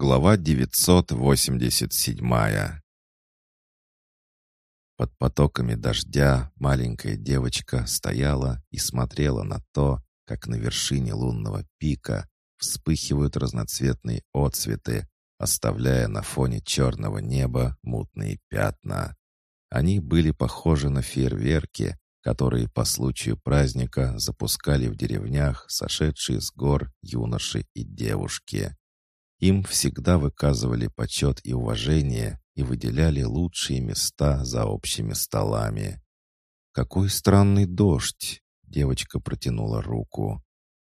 Глава 987 Под потоками дождя маленькая девочка стояла и смотрела на то, как на вершине лунного пика вспыхивают разноцветные отцветы, оставляя на фоне черного неба мутные пятна. Они были похожи на фейерверки, которые по случаю праздника запускали в деревнях сошедшие с гор юноши и девушки. Им всегда выказывали почет и уважение и выделяли лучшие места за общими столами. «Какой странный дождь!» — девочка протянула руку.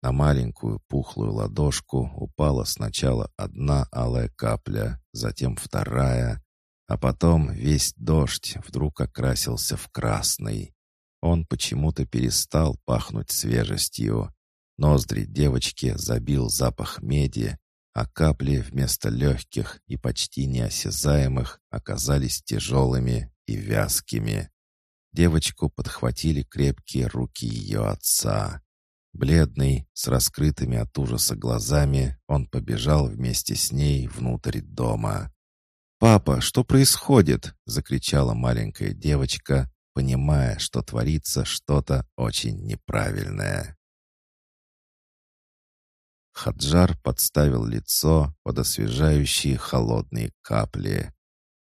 На маленькую пухлую ладошку упала сначала одна алая капля, затем вторая, а потом весь дождь вдруг окрасился в красный. Он почему-то перестал пахнуть свежестью. Ноздри девочки забил запах меди, а капли вместо легких и почти неосязаемых оказались тяжелыми и вязкими. Девочку подхватили крепкие руки ее отца. Бледный, с раскрытыми от ужаса глазами, он побежал вместе с ней внутрь дома. «Папа, что происходит?» — закричала маленькая девочка, понимая, что творится что-то очень неправильное. Хаджар подставил лицо под освежающие холодные капли.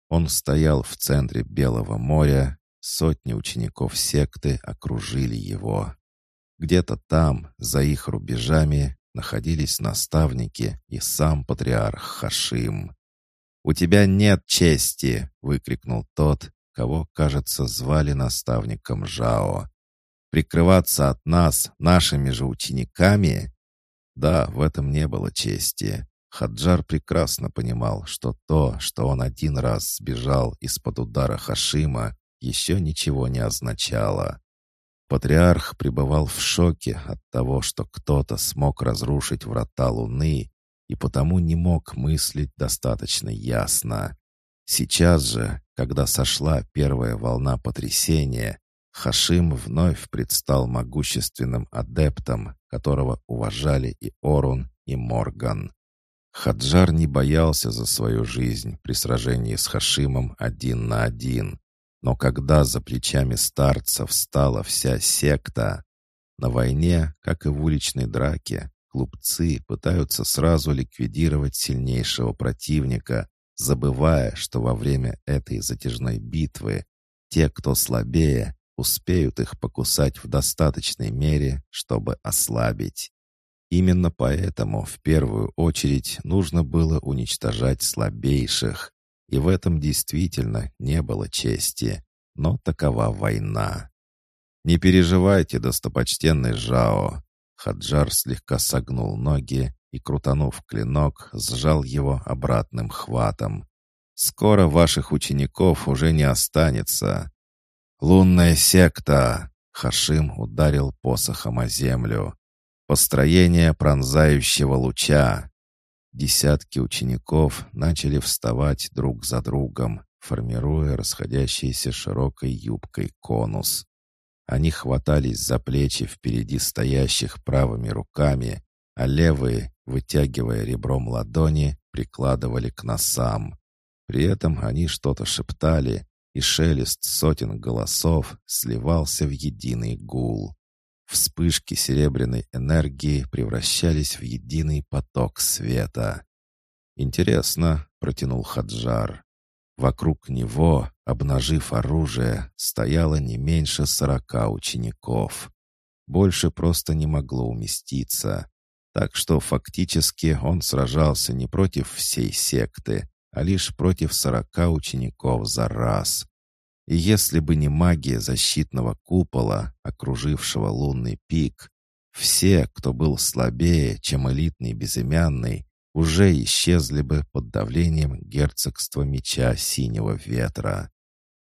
Он стоял в центре Белого моря, сотни учеников секты окружили его. Где-то там, за их рубежами, находились наставники и сам патриарх Хашим. «У тебя нет чести!» — выкрикнул тот, кого, кажется, звали наставником Жао. «Прикрываться от нас, нашими же учениками?» Да, в этом не было чести. Хаджар прекрасно понимал, что то, что он один раз сбежал из-под удара Хашима, еще ничего не означало. Патриарх пребывал в шоке от того, что кто-то смог разрушить врата Луны и потому не мог мыслить достаточно ясно. Сейчас же, когда сошла первая волна потрясения, Хашим вновь предстал могущественным адептом, которого уважали и Орун, и Морган. Хаджар не боялся за свою жизнь при сражении с Хашимом один на один. Но когда за плечами старца встала вся секта, на войне, как и в уличной драке, глупцы пытаются сразу ликвидировать сильнейшего противника, забывая, что во время этой затяжной битвы те, кто слабее, успеют их покусать в достаточной мере, чтобы ослабить. Именно поэтому в первую очередь нужно было уничтожать слабейших, и в этом действительно не было чести, но такова война. «Не переживайте, достопочтенный Жао!» Хаджар слегка согнул ноги и, крутанув клинок, сжал его обратным хватом. «Скоро ваших учеников уже не останется. «Лунная секта!» — Хашим ударил посохом о землю. «Построение пронзающего луча!» Десятки учеников начали вставать друг за другом, формируя расходящийся широкой юбкой конус. Они хватались за плечи впереди стоящих правыми руками, а левые, вытягивая ребром ладони, прикладывали к носам. При этом они что-то шептали, и шелест сотен голосов сливался в единый гул. Вспышки серебряной энергии превращались в единый поток света. «Интересно», — протянул Хаджар. Вокруг него, обнажив оружие, стояло не меньше сорока учеников. Больше просто не могло уместиться. Так что фактически он сражался не против всей секты, а лишь против сорока учеников за раз. И если бы не магия защитного купола, окружившего лунный пик, все, кто был слабее, чем элитный безымянный, уже исчезли бы под давлением герцогства меча синего ветра.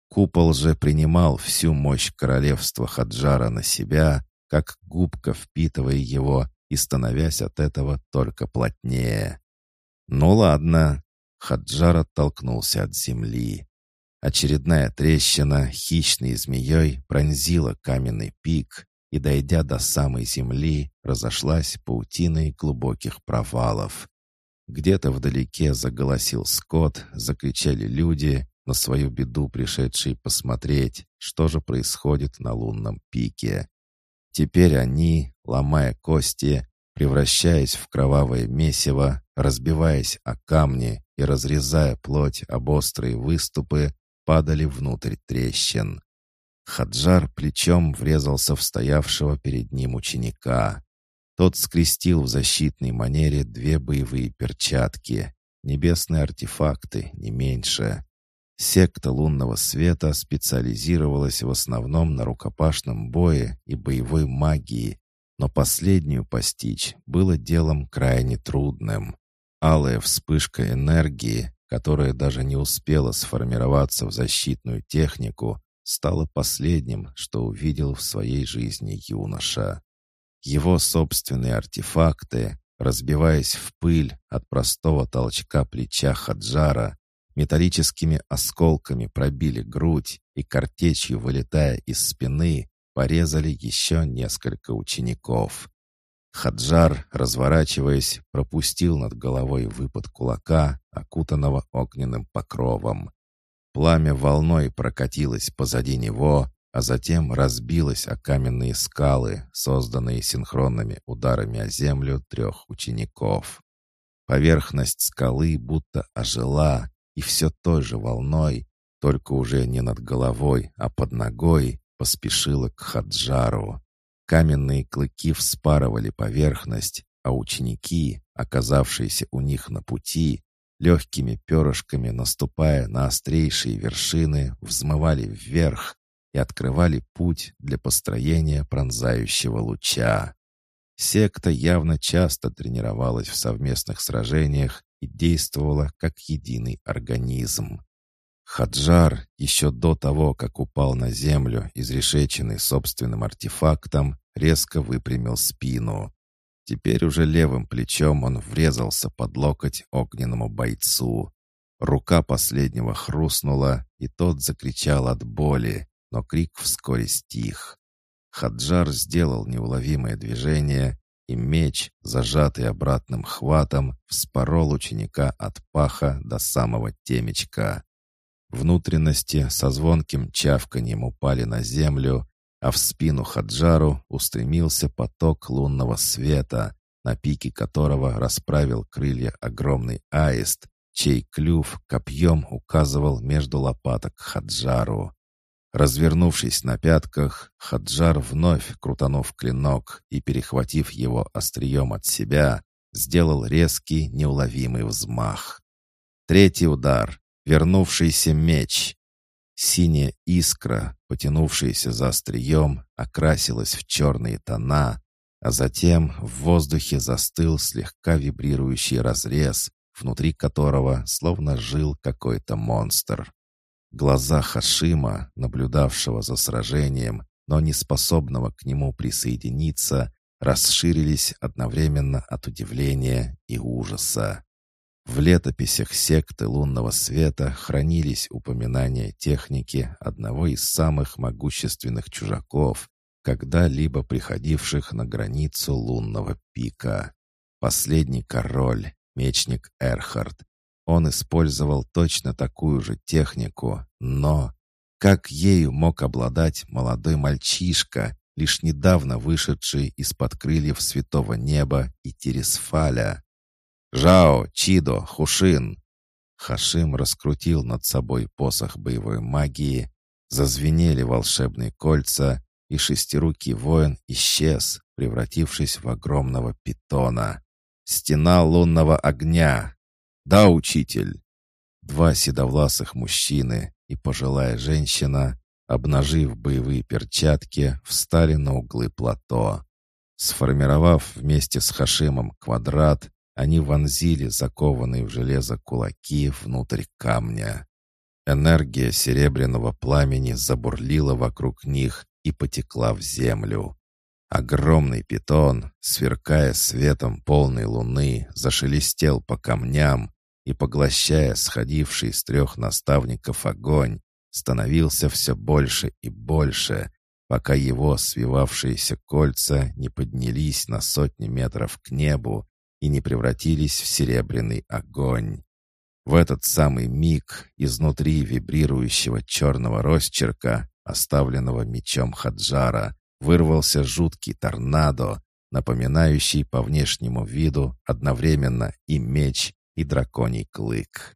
Купол же принимал всю мощь королевства Хаджара на себя, как губка впитывая его и становясь от этого только плотнее. «Ну ладно», Хаджар оттолкнулся от земли. Очередная трещина хищной змеей пронзила каменный пик и, дойдя до самой земли, разошлась паутиной глубоких провалов. Где-то вдалеке заголосил скот, закричали люди, на свою беду пришедшие посмотреть, что же происходит на лунном пике. Теперь они, ломая кости, превращаясь в кровавое месиво, разбиваясь о камни и разрезая плоть об острые выступы, падали внутрь трещин. Хаджар плечом врезался в стоявшего перед ним ученика. Тот скрестил в защитной манере две боевые перчатки, небесные артефакты, не меньше. Секта лунного света специализировалась в основном на рукопашном бое и боевой магии, но последнюю постичь было делом крайне трудным. Алая вспышка энергии, которая даже не успела сформироваться в защитную технику, стала последним, что увидел в своей жизни юноша. Его собственные артефакты, разбиваясь в пыль от простого толчка плеча Хаджара, металлическими осколками пробили грудь и картечью, вылетая из спины, порезали еще несколько учеников. Хаджар, разворачиваясь, пропустил над головой выпад кулака, окутанного огненным покровом. Пламя волной прокатилось позади него, а затем разбилось о каменные скалы, созданные синхронными ударами о землю трех учеников. Поверхность скалы будто ожила, и все той же волной, только уже не над головой, а под ногой, поспешила к Хаджару. Каменные клыки вспарывали поверхность, а ученики, оказавшиеся у них на пути, легкими перышками наступая на острейшие вершины, взмывали вверх и открывали путь для построения пронзающего луча. Секта явно часто тренировалась в совместных сражениях и действовала как единый организм. Хаджар еще до того, как упал на землю, изрешеченный собственным артефактом, резко выпрямил спину. Теперь уже левым плечом он врезался под локоть огненному бойцу. Рука последнего хрустнула, и тот закричал от боли, но крик вскоре стих. Хаджар сделал неуловимое движение, и меч, зажатый обратным хватом, вспорол ученика от паха до самого темечка. Внутренности со звонким чавканьем упали на землю, а в спину Хаджару устремился поток лунного света, на пике которого расправил крылья огромный аист, чей клюв копьем указывал между лопаток Хаджару. Развернувшись на пятках, Хаджар вновь, крутанув клинок и перехватив его острием от себя, сделал резкий, неуловимый взмах. Третий удар. Вернувшийся меч. Синяя искра, потянувшаяся за острием, окрасилась в черные тона, а затем в воздухе застыл слегка вибрирующий разрез, внутри которого словно жил какой-то монстр. Глаза Хашима, наблюдавшего за сражением, но не способного к нему присоединиться, расширились одновременно от удивления и ужаса. В летописях секты лунного света хранились упоминания техники одного из самых могущественных чужаков, когда-либо приходивших на границу лунного пика. Последний король, мечник Эрхард, он использовал точно такую же технику, но как ею мог обладать молодой мальчишка, лишь недавно вышедший из-под крыльев святого неба и Тересфаля? «Жао, Чидо, Хушин!» Хашим раскрутил над собой посох боевой магии, зазвенели волшебные кольца, и шестирукий воин исчез, превратившись в огромного питона. «Стена лунного огня!» «Да, учитель!» Два седовласых мужчины и пожилая женщина, обнажив боевые перчатки, встали на углы плато. Сформировав вместе с Хашимом квадрат, они вонзили закованные в железо кулаки внутрь камня. Энергия серебряного пламени забурлила вокруг них и потекла в землю. Огромный питон, сверкая светом полной луны, зашелестел по камням и, поглощая сходивший с трех наставников огонь, становился все больше и больше, пока его свивавшиеся кольца не поднялись на сотни метров к небу и не превратились в серебряный огонь. В этот самый миг изнутри вибрирующего черного росчерка, оставленного мечом Хаджара, вырвался жуткий торнадо, напоминающий по внешнему виду одновременно и меч, и драконий клык.